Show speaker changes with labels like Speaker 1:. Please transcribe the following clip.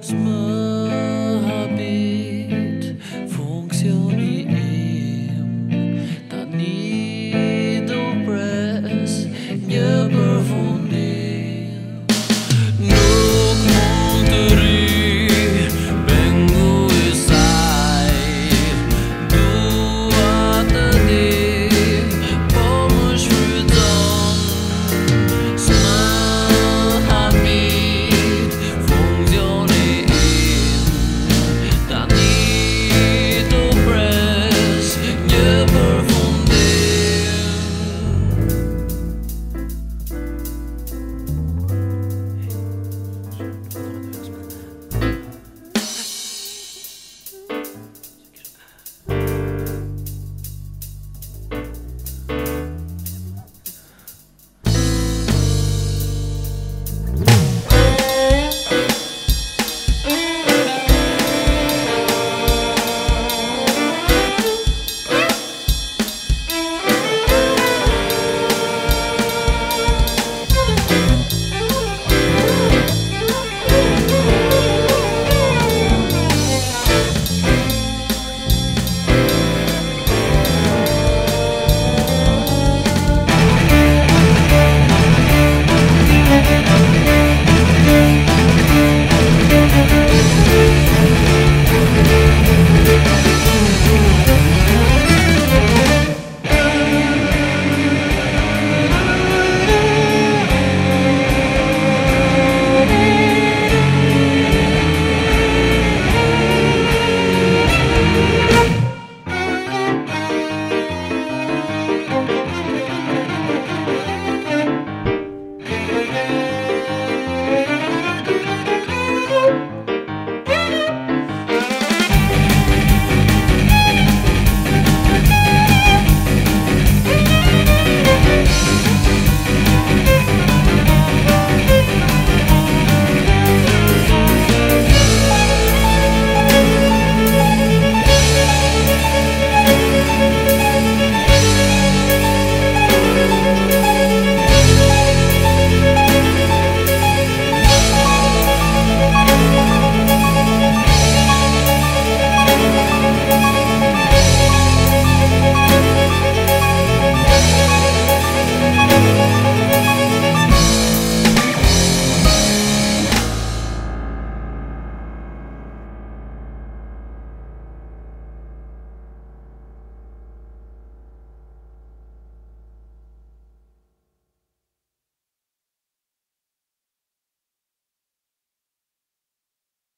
Speaker 1: smile.